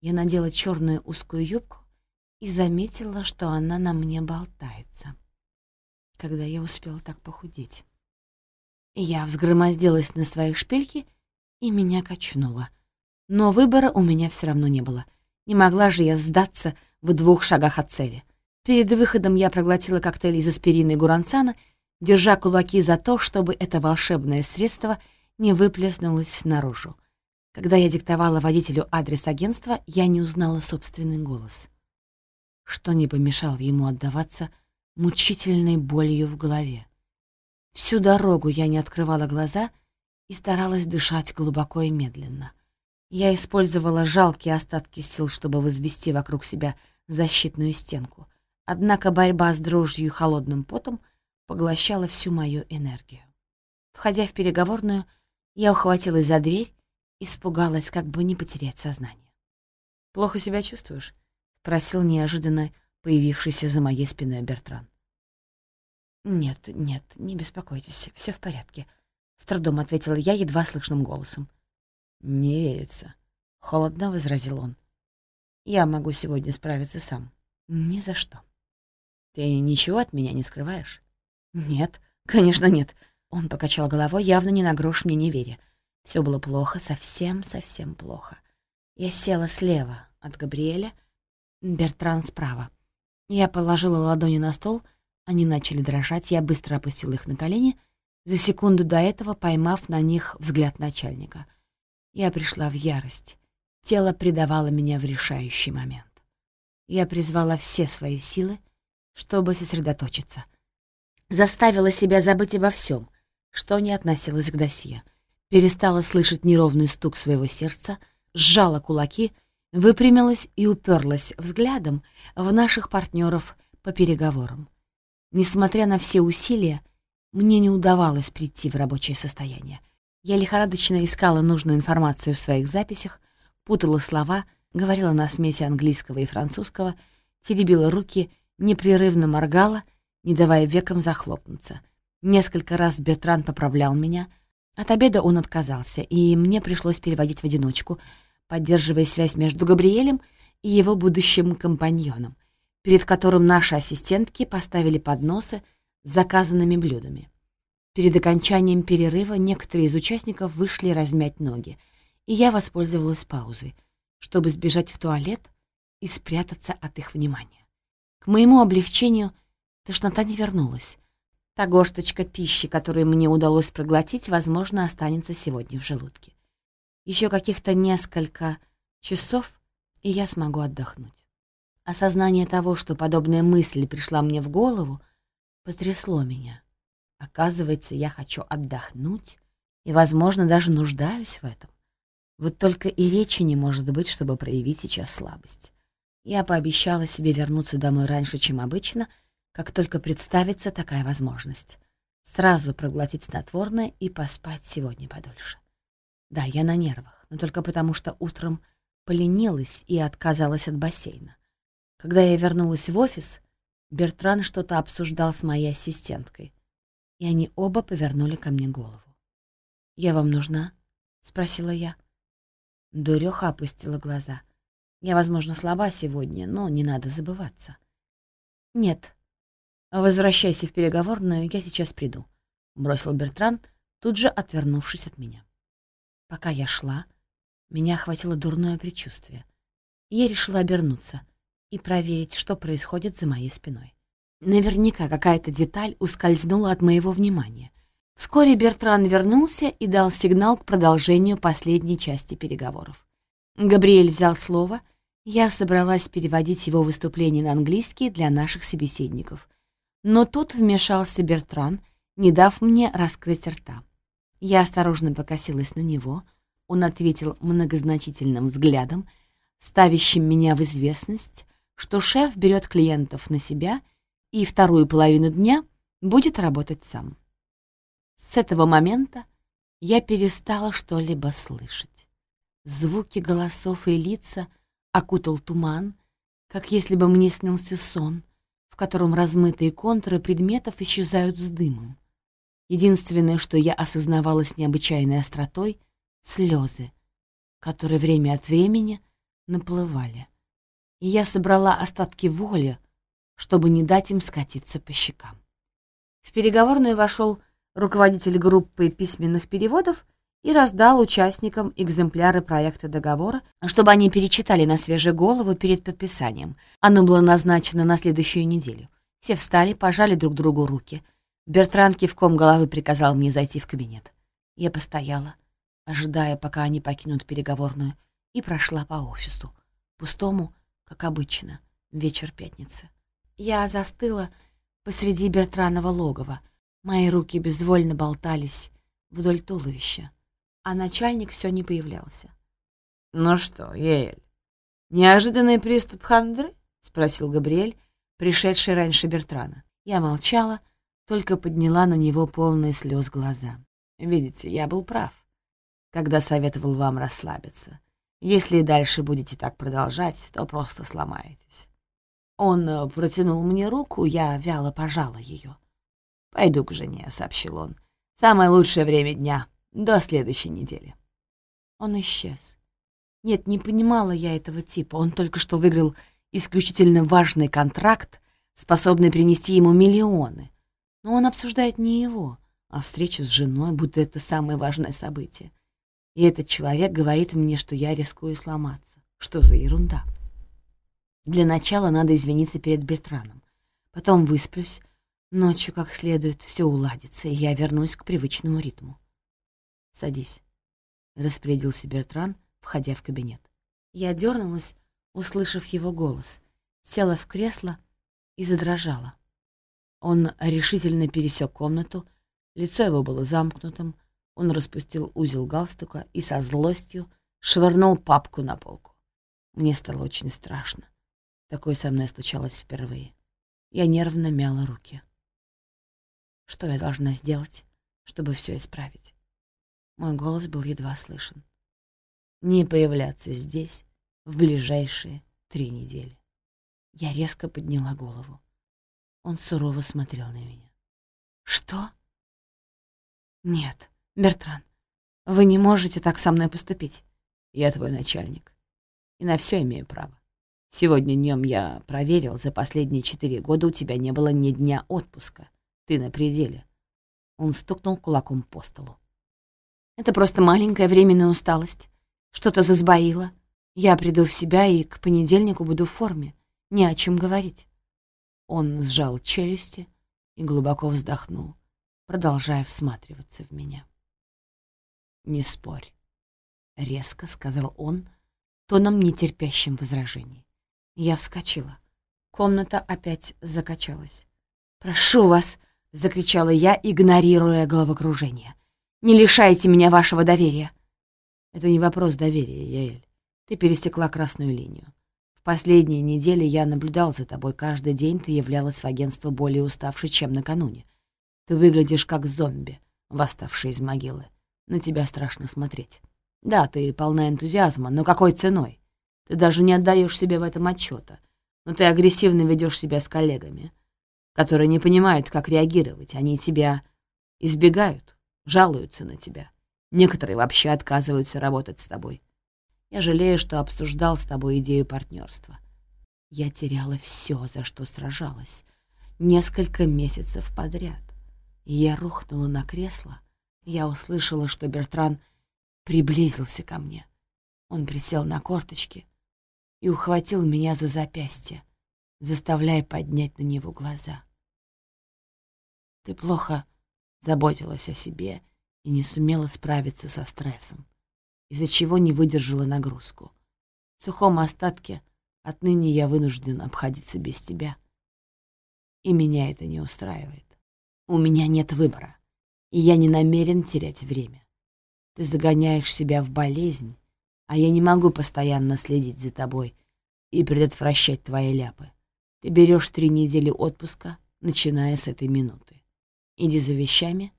Я надела черную узкую юбку и заметила, что она на мне болтается. Когда я успела так похудеть? Я взгромоздилась на свои шпильки, и меня качнуло. Но выбора у меня все равно не было. Не могла же я сдаться в двух шагах от цели. Перед выходом я проглотила коктейль из аспирина и гуранцана, держа кулаки за то, чтобы это волшебное средство не выплеснулось наружу. Когда я диктовала водителю адрес агентства, я не узнала собственный голос. Что не помешало ему отдаваться мучительной болью в голове. Всю дорогу я не открывала глаза и старалась дышать глубоко и медленно. Я использовала жалкие остатки сил, чтобы возвести вокруг себя защитную стенку. Однако борьба с дрожью и холодным потом поглощала всю мою энергию. Входя в переговорную, я ухватилась за дверь, испугалась, как бы не потерять сознание. «Плохо себя чувствуешь?» — просил неожиданно появившийся за моей спиной Бертран. «Нет, нет, не беспокойтесь, все в порядке», с трудом ответила я едва слышным голосом. «Не верится», — холодно возразил он. «Я могу сегодня справиться сам». «Ни за что». «Ты ничего от меня не скрываешь?» «Нет, конечно нет». Он покачал головой, явно не на грош мне не веря. Все было плохо, совсем-совсем плохо. Я села слева от Габриэля, Бертран справа. Я положила ладони на стол, они начали дрожать, я быстро опустила их на колени, за секунду до этого поймав на них взгляд начальника. Я пришла в ярость. Тело предавало меня в решающий момент. Я призвала все свои силы, чтобы сосредоточиться. Заставила себя забыть обо всем, что не относилось к досье. Перестала слышать неровный стук своего сердца, сжала кулаки, выпрямилась и уперлась взглядом в наших партнеров по переговорам. Несмотря на все усилия, мне не удавалось прийти в рабочее состояние. Я лихорадочно искала нужную информацию в своих записях, путала слова, говорила на смеси английского и французского, теребила руки, непрерывно моргала, не давая векам захлопнуться. Несколько раз Бертран поправлял меня. От обеда он отказался, и мне пришлось переводить в одиночку, поддерживая связь между Габриэлем и его будущим компаньоном, перед которым наши ассистентки поставили подносы с заказанными блюдами. Перед окончанием перерыва некоторые из участников вышли размять ноги, и я воспользовалась паузой, чтобы сбежать в туалет и спрятаться от их внимания. К моему облегчению тошнота не вернулась. Та горсточка пищи, которую мне удалось проглотить, возможно, останется сегодня в желудке. Еще каких-то несколько часов, и я смогу отдохнуть. Осознание того, что подобная мысль пришла мне в голову, потрясло меня. Оказывается, я хочу отдохнуть и, возможно, даже нуждаюсь в этом. Вот только и речи не может быть, чтобы проявить сейчас слабость. Я пообещала себе вернуться домой раньше, чем обычно, как только представится такая возможность. Сразу проглотить снотворное и поспать сегодня подольше. Да, я на нервах, но только потому, что утром поленилась и отказалась от бассейна. Когда я вернулась в офис, Бертран что-то обсуждал с моей ассистенткой и они оба повернули ко мне голову. «Я вам нужна?» — спросила я. Дуреха опустила глаза. «Я, возможно, слаба сегодня, но не надо забываться». «Нет. Возвращайся в переговорную, я сейчас приду», — бросил Бертран, тут же отвернувшись от меня. Пока я шла, меня охватило дурное предчувствие. Я решила обернуться и проверить, что происходит за моей спиной. Наверняка какая-то деталь ускользнула от моего внимания. Вскоре Бертран вернулся и дал сигнал к продолжению последней части переговоров. Габриэль взял слово, я собралась переводить его выступление на английский для наших собеседников. Но тут вмешался Бертран, не дав мне раскрыть рта. Я осторожно покосилась на него, он ответил многозначительным взглядом, ставящим меня в известность, что шеф берет клиентов на себя — и вторую половину дня будет работать сам. С этого момента я перестала что-либо слышать. Звуки голосов и лица окутал туман, как если бы мне снился сон, в котором размытые контуры предметов исчезают с дымом. Единственное, что я осознавала с необычайной остротой — слезы, которые время от времени наплывали. И я собрала остатки воли, чтобы не дать им скатиться по щекам. В переговорную вошел руководитель группы письменных переводов и раздал участникам экземпляры проекта договора, чтобы они перечитали на свежую голову перед подписанием. Оно было назначено на следующую неделю. Все встали, пожали друг другу руки. Бертран кивком головы приказал мне зайти в кабинет. Я постояла, ожидая, пока они покинут переговорную, и прошла по офису, пустому, как обычно, вечер пятницы. Я застыла посреди Бертранова логова. Мои руки безвольно болтались вдоль туловища, а начальник все не появлялся. «Ну что, Ель, неожиданный приступ хандры?» — спросил Габриэль, пришедший раньше Бертрана. Я молчала, только подняла на него полные слез глаза. «Видите, я был прав, когда советовал вам расслабиться. Если и дальше будете так продолжать, то просто сломаетесь. Он э, протянул мне руку, я вяло пожала ее. «Пойду к жене», — сообщил он. Самое лучшее время дня. До следующей недели. Он исчез. Нет, не понимала я этого типа. Он только что выиграл исключительно важный контракт, способный принести ему миллионы. Но он обсуждает не его, а встречу с женой, будто это самое важное событие. И этот человек говорит мне, что я рискую сломаться. Что за ерунда? Для начала надо извиниться перед Бертраном. Потом высплюсь. Ночью как следует все уладится, и я вернусь к привычному ритму. «Садись», — распорядился Бертран, входя в кабинет. Я дернулась, услышав его голос, села в кресло и задрожала. Он решительно пересек комнату, лицо его было замкнутым, он распустил узел галстука и со злостью швырнул папку на полку. Мне стало очень страшно. Такое со мной случалось впервые. Я нервно мяла руки. Что я должна сделать, чтобы все исправить? Мой голос был едва слышен. Не появляться здесь в ближайшие три недели. Я резко подняла голову. Он сурово смотрел на меня. «Что?» «Нет, Бертран, вы не можете так со мной поступить. Я твой начальник, и на все имею право. Сегодня днем я проверил, за последние четыре года у тебя не было ни дня отпуска. Ты на пределе. Он стукнул кулаком по столу. Это просто маленькая временная усталость. Что-то засбоило. Я приду в себя и к понедельнику буду в форме. Не о чем говорить. Он сжал челюсти и глубоко вздохнул, продолжая всматриваться в меня. «Не спорь», — резко сказал он, тоном нетерпящим возражений. Я вскочила. Комната опять закачалась. «Прошу вас!» — закричала я, игнорируя головокружение. «Не лишайте меня вашего доверия!» «Это не вопрос доверия, Яэль. Ты пересекла красную линию. В последние недели я наблюдал за тобой. Каждый день ты являлась в агентство более уставшей, чем накануне. Ты выглядишь как зомби, восставший из могилы. На тебя страшно смотреть. Да, ты полна энтузиазма, но какой ценой? Ты даже не отдаешь себе в этом отчета. Но ты агрессивно ведешь себя с коллегами, которые не понимают, как реагировать. Они тебя избегают, жалуются на тебя. Некоторые вообще отказываются работать с тобой. Я жалею, что обсуждал с тобой идею партнерства. Я теряла все, за что сражалась, несколько месяцев подряд. Я рухнула на кресло. Я услышала, что Бертран приблизился ко мне. Он присел на корточки, и ухватил меня за запястье, заставляя поднять на него глаза. Ты плохо заботилась о себе и не сумела справиться со стрессом, из-за чего не выдержала нагрузку. В сухом остатке отныне я вынужден обходиться без тебя. И меня это не устраивает. У меня нет выбора, и я не намерен терять время. Ты загоняешь себя в болезнь, а я не могу постоянно следить за тобой и предотвращать твои ляпы. Ты берешь три недели отпуска, начиная с этой минуты. Иди за вещами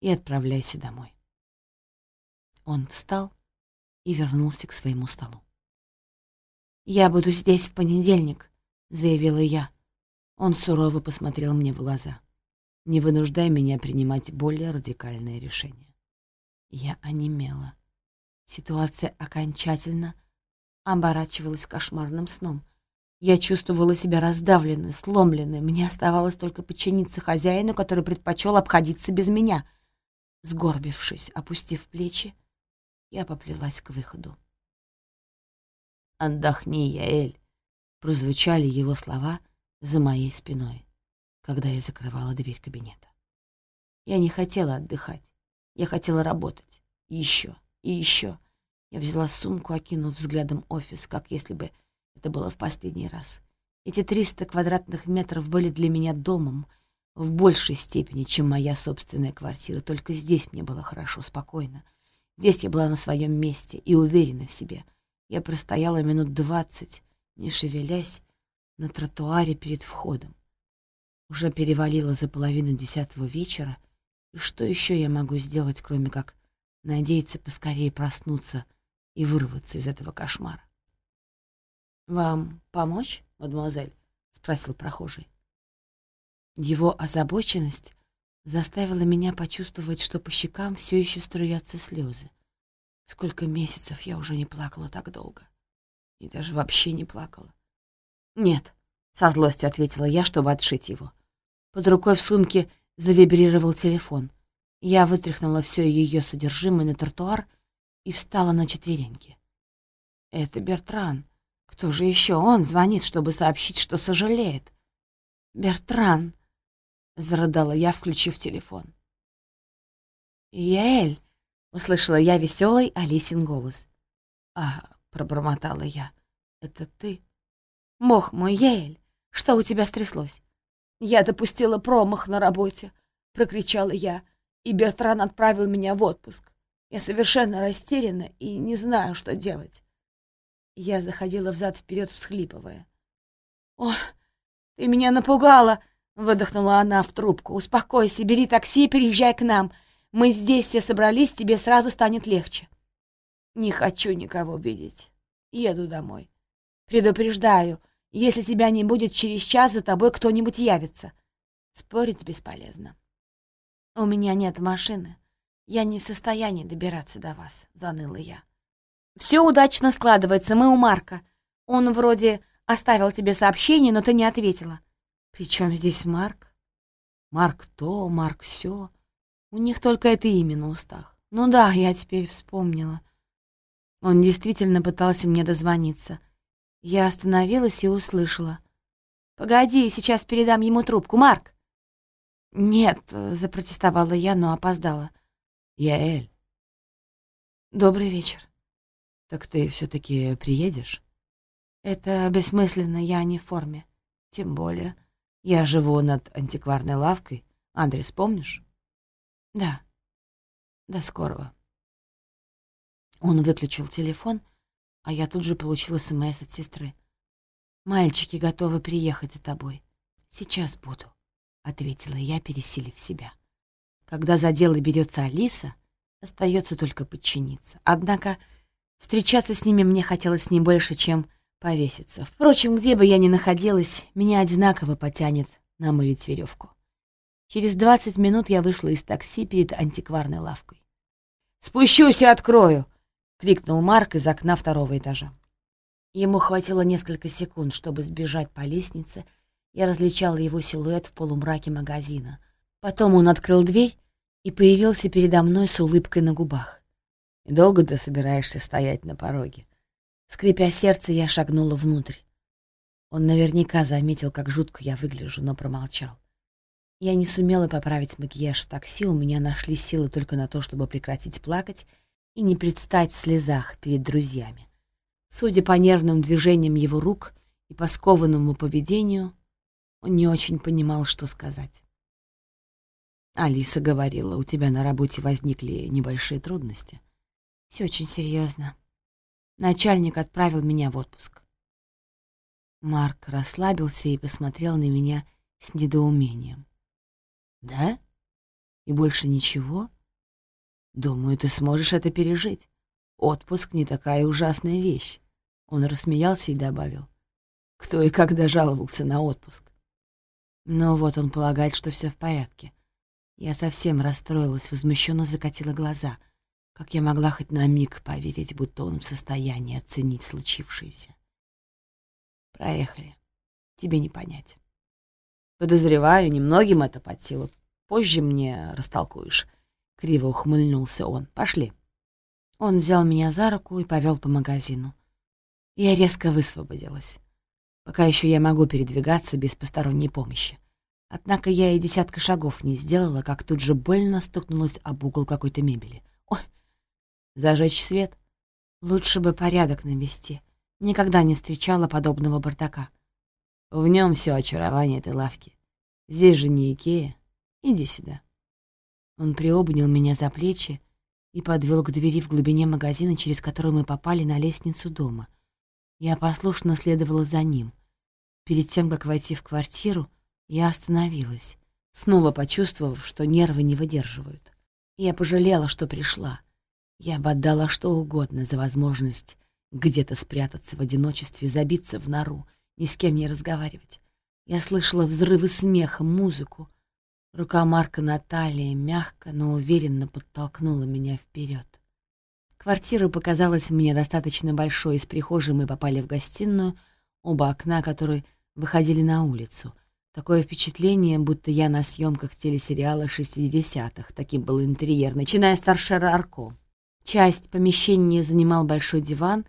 и отправляйся домой. Он встал и вернулся к своему столу. «Я буду здесь в понедельник», — заявила я. Он сурово посмотрел мне в глаза. «Не вынуждай меня принимать более радикальные решения». Я онемела. Ситуация окончательно оборачивалась кошмарным сном. Я чувствовала себя раздавленной, сломленной. Мне оставалось только подчиниться хозяину, который предпочел обходиться без меня. Сгорбившись, опустив плечи, я поплелась к выходу. «Отдохни, Яэль!» — прозвучали его слова за моей спиной, когда я закрывала дверь кабинета. Я не хотела отдыхать. Я хотела работать. Еще и еще. Я взяла сумку, окинув взглядом офис, как если бы это было в последний раз. Эти 300 квадратных метров были для меня домом в большей степени, чем моя собственная квартира. Только здесь мне было хорошо, спокойно. Здесь я была на своем месте и уверена в себе. Я простояла минут двадцать, не шевелясь, на тротуаре перед входом. Уже перевалила за половину десятого вечера, и что еще я могу сделать, кроме как надеяться поскорее проснуться и вырваться из этого кошмара. «Вам помочь, мадемуазель?» — спросил прохожий. Его озабоченность заставило меня почувствовать, что по щекам все еще струятся слезы. Сколько месяцев я уже не плакала так долго. И даже вообще не плакала. «Нет», — со злостью ответила я, чтобы отшить его. Под рукой в сумке завибрировал телефон. Я вытряхнула все ее содержимое на тротуар и встала на четвереньки. «Это Бертран. Кто же еще? Он звонит, чтобы сообщить, что сожалеет». «Бертран», — зарыдала я, включив телефон. «Яэль», — услышала я веселый Алисин голос. «А», — пробормотала я, — «это ты?» «Бог мой, Яэль, что у тебя стряслось?» «Я допустила промах на работе», — прокричала я, и Бертран отправил меня в отпуск. Я совершенно растеряна и не знаю, что делать. Я заходила взад вперед, всхлипывая. «О, ты меня напугала!» — выдохнула она в трубку. «Успокойся, бери такси и переезжай к нам. Мы здесь все собрались, тебе сразу станет легче». «Не хочу никого видеть. Еду домой. Предупреждаю, если тебя не будет через час, за тобой кто-нибудь явится. Спорить бесполезно. У меня нет машины. Я не в состоянии добираться до вас», — заныла я. «Все удачно складывается, мы у Марка. Он вроде оставил тебе сообщение, но ты не ответила». «При чем здесь Марк?» «Марк то, Марк все. У них только это имя на устах. Ну да, я теперь вспомнила. Он действительно пытался мне дозвониться. Я остановилась и услышала. «Погоди, сейчас передам ему трубку, Марк!» «Нет», — запротестовала я, но опоздала. «Я Эль». «Добрый вечер». «Так ты все таки приедешь?» «Это бессмысленно, я не в форме. Тем более. Я живу над антикварной лавкой. Адрес помнишь?» «Да». «До скорого». Он выключил телефон, а я тут же получила СМС от сестры. «Мальчики готовы приехать за тобой. Сейчас буду», — ответила я, пересилив себя. Когда за дело берется Алиса, остается только подчиниться. Однако встречаться с ними мне хотелось не больше, чем повеситься. Впрочем, где бы я ни находилась, меня одинаково потянет намылить веревку. Через двадцать минут я вышла из такси перед антикварной лавкой. «Спущусь и открою!» — крикнул Марк из окна второго этажа. Ему хватило несколько секунд, чтобы сбежать по лестнице. Я различала его силуэт в полумраке магазина. Потом он открыл дверь и появился передо мной с улыбкой на губах. «И долго ты собираешься стоять на пороге?» Скрипя сердце, я шагнула внутрь. Он наверняка заметил, как жутко я выгляжу, но промолчал. Я не сумела поправить макияж в такси, у меня нашли силы только на то, чтобы прекратить плакать и не предстать в слезах перед друзьями. Судя по нервным движениям его рук и по скованному поведению, он не очень понимал, что сказать. Алиса говорила, у тебя на работе возникли небольшие трудности. Все очень серьезно. Начальник отправил меня в отпуск. Марк расслабился и посмотрел на меня с недоумением. «Да? И больше ничего?» Думаю, ты сможешь это пережить. Отпуск не такая ужасная вещь. Он рассмеялся и добавил. Кто и когда жаловался на отпуск? Но вот он полагает, что все в порядке. Я совсем расстроилась, возмущенно закатила глаза. Как я могла хоть на миг поверить, будто он в состоянии оценить случившееся? Проехали. Тебе не понять. Подозреваю, немногим это под силу. Позже мне растолкуешь. Криво ухмыльнулся он. «Пошли». Он взял меня за руку и повел по магазину. Я резко высвободилась. Пока еще я могу передвигаться без посторонней помощи. Однако я и десятка шагов не сделала, как тут же больно стукнулась об угол какой-то мебели. Ой, зажечь свет? Лучше бы порядок навести. Никогда не встречала подобного бардака. В нем все очарование этой лавки. Здесь же не Икея. Иди сюда. Он приобнял меня за плечи и подвел к двери в глубине магазина, через которую мы попали на лестницу дома. Я послушно следовала за ним. Перед тем, как войти в квартиру, я остановилась, снова почувствовав, что нервы не выдерживают. Я пожалела, что пришла. Я бы отдала что угодно за возможность где-то спрятаться в одиночестве, забиться в нору, ни с кем не разговаривать. Я слышала взрывы смеха, музыку, Рука Марка Натальи мягко, но уверенно подтолкнула меня вперед. Квартира показалась мне достаточно большой. Из прихожей мы попали в гостиную, оба окна которой выходили на улицу. Такое впечатление, будто я на съемках телесериала 60-х. Таким был интерьер, начиная с торшера Арко. Часть помещения занимал большой диван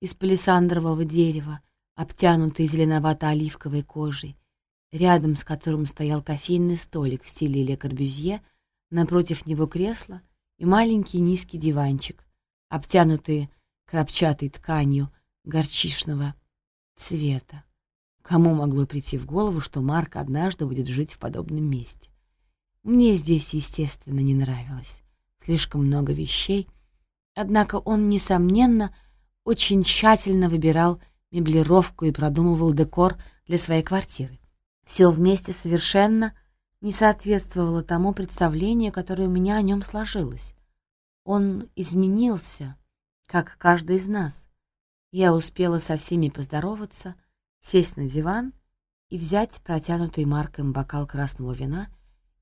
из палисандрового дерева, обтянутый зеленовато-оливковой кожей, рядом с которым стоял кофейный столик в стиле Ле Корбюзье, напротив него кресло и маленький низкий диванчик, обтянутые крапчатой тканью горчишного цвета. Кому могло прийти в голову, что Марк однажды будет жить в подобном месте? Мне здесь, естественно, не нравилось. Слишком много вещей. Однако он, несомненно, очень тщательно выбирал меблировку и продумывал декор для своей квартиры. Все вместе совершенно не соответствовало тому представлению, которое у меня о нем сложилось. Он изменился, как каждый из нас. Я успела со всеми поздороваться, сесть на диван и взять протянутый Марком бокал красного вина,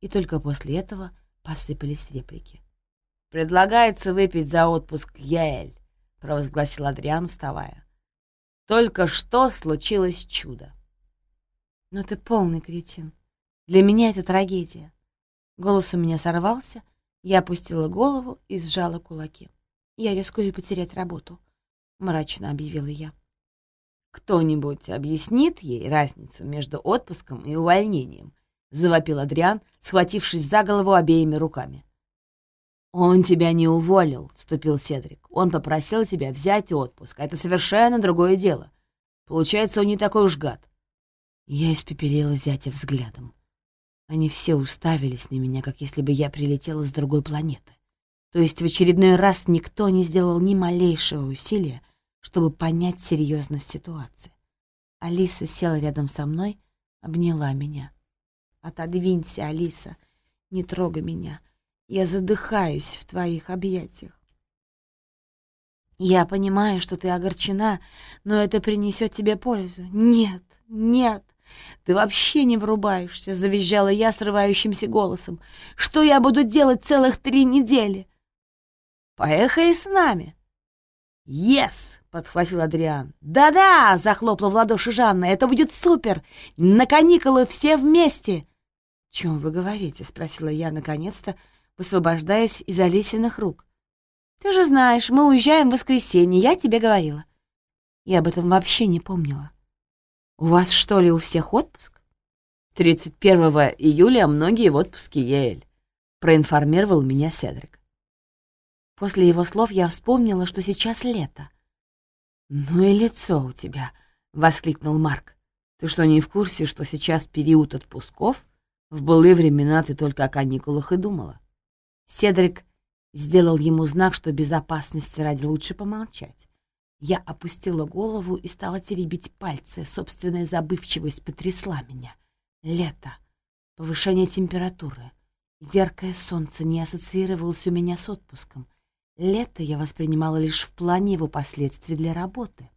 и только после этого посыпались реплики. «Предлагается выпить за отпуск Яэль», — провозгласил Адриан, вставая. «Только что случилось чудо». «Ну ты полный кретин. Для меня это трагедия». Голос у меня сорвался — я опустила голову и сжала кулаки. «Я рискую потерять работу», — мрачно объявила я. «Кто-нибудь объяснит ей разницу между отпуском и увольнением?» — завопил Адриан, схватившись за голову обеими руками. «Он тебя не уволил», — вступил Седрик. «Он попросил тебя взять отпуск. Это совершенно другое дело. Получается, он не такой уж гад». Я испепелила зятя взглядом. Они все уставились на меня, как если бы я прилетела с другой планеты. То есть в очередной раз никто не сделал ни малейшего усилия, чтобы понять серьезность ситуации. Алиса села рядом со мной, обняла меня. «Отодвинься, Алиса, не трогай меня. Я задыхаюсь в твоих объятиях. Я понимаю, что ты огорчена, но это принесет тебе пользу. Нет, нет, «Ты вообще не врубаешься», — завизжала я срывающимся голосом. «Что я буду делать целых три недели?» «Поехали с нами». «Ес!» — подхватил Адриан. «Да-да!» — захлопала в ладоши Жанна. «Это будет супер! На каникулы все вместе!» «О чем вы говорите?» — спросила я, наконец-то, высвобождаясь из Алисиных рук. «Ты же знаешь, мы уезжаем в воскресенье, я тебе говорила». Я об этом вообще не помнила. «У вас, что ли, у всех отпуск?» 31 июля многие в отпуске Ель, проинформировал меня Седрик. После его слов я вспомнила, что сейчас лето. «Ну и лицо у тебя!» — воскликнул Марк. «Ты что, не в курсе, что сейчас период отпусков? В былые времена ты только о каникулах и думала». Седрик сделал ему знак, что безопасности ради лучше помолчать. Я опустила голову и стала теребить пальцы. Собственная забывчивость потрясла меня. Лето. Повышение температуры. Яркое солнце не ассоциировалось у меня с отпуском. Лето я воспринимала лишь в плане его последствий для работы.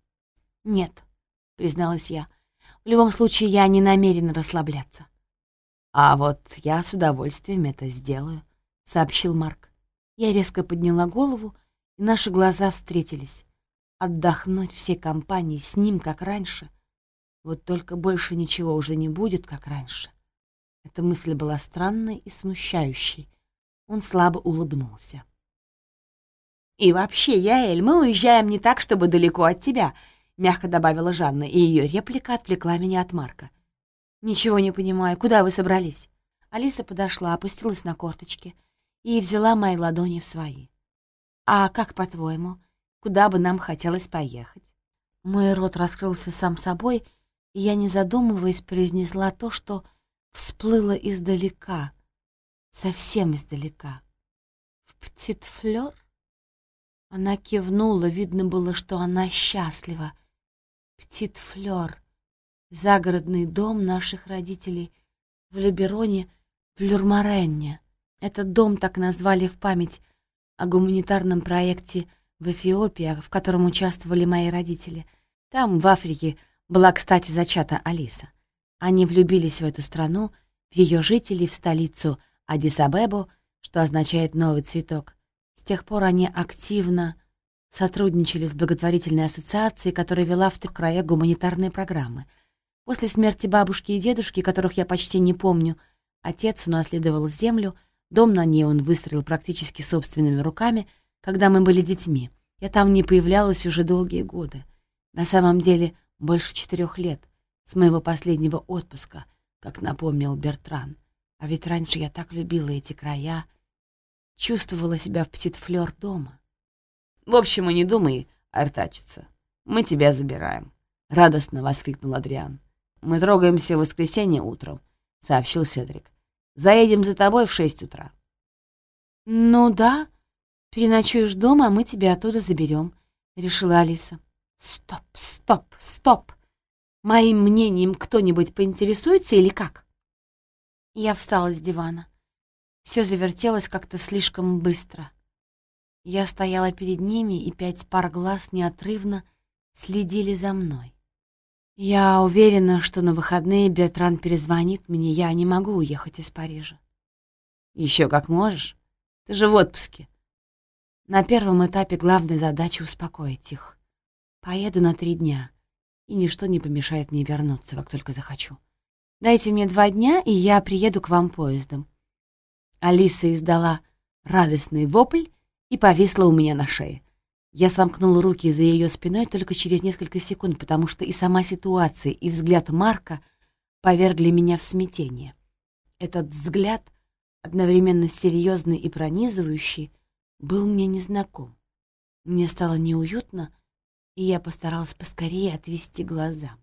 «Нет», — призналась я, — «в любом случае я не намерена расслабляться». «А вот я с удовольствием это сделаю», — сообщил Марк. Я резко подняла голову, и наши глаза встретились отдохнуть всей компанией с ним, как раньше. Вот только больше ничего уже не будет, как раньше. Эта мысль была странной и смущающей. Он слабо улыбнулся. «И вообще, Яэль, мы уезжаем не так, чтобы далеко от тебя», — мягко добавила Жанна, и ее реплика отвлекла меня от Марка. «Ничего не понимаю. Куда вы собрались?» Алиса подошла, опустилась на корточки и взяла мои ладони в свои. «А как, по-твоему, куда бы нам хотелось поехать. Мой рот раскрылся сам собой, и я, не задумываясь, произнесла то, что всплыло издалека, совсем издалека. «В птит-флёр?» Она кивнула, видно было, что она счастлива. «Птит-флёр» — загородный дом наших родителей в Лебероне, в Люрмаренне. Этот дом так назвали в память о гуманитарном проекте в Эфиопии, в котором участвовали мои родители. Там, в Африке, была, кстати, зачата Алиса. Они влюбились в эту страну в ее жителей в столицу Адисабебу, что означает «новый цветок». С тех пор они активно сотрудничали с благотворительной ассоциацией, которая вела в трех краях гуманитарные программы. После смерти бабушки и дедушки, которых я почти не помню, отец унаследовал землю, дом на ней он выстроил практически собственными руками, когда мы были детьми. Я там не появлялась уже долгие годы. На самом деле больше четырех лет, с моего последнего отпуска, как напомнил Бертран. А ведь раньше я так любила эти края, чувствовала себя в птитфлёр дома. В общем, и не думай артачиться. Мы тебя забираем. Радостно воскликнул Адриан. Мы трогаемся в воскресенье утром, сообщил Седрик. Заедем за тобой в шесть утра. Ну да, переночуешь дома, а мы тебя оттуда заберем, решила Алиса. Стоп, стоп, стоп. Моим мнением кто-нибудь поинтересуется или как? Я встала с дивана. Все завертелось как-то слишком быстро. Я стояла перед ними, и пять пар глаз неотрывно следили за мной. Я уверена, что на выходные Бертран перезвонит мне, я не могу уехать из Парижа. Еще как можешь. Ты же в отпуске. На первом этапе главная задача — успокоить их. Поеду на три дня, и ничто не помешает мне вернуться, как только захочу. Дайте мне два дня, и я приеду к вам поездом. Алиса издала радостный вопль и повисла у меня на шее. Я сомкнула руки за ее спиной только через несколько секунд, потому что и сама ситуация, и взгляд Марка повергли меня в смятение. Этот взгляд, одновременно серьезный и пронизывающий, был мне незнаком. Мне стало неуютно, и я постаралась поскорее отвести глаза.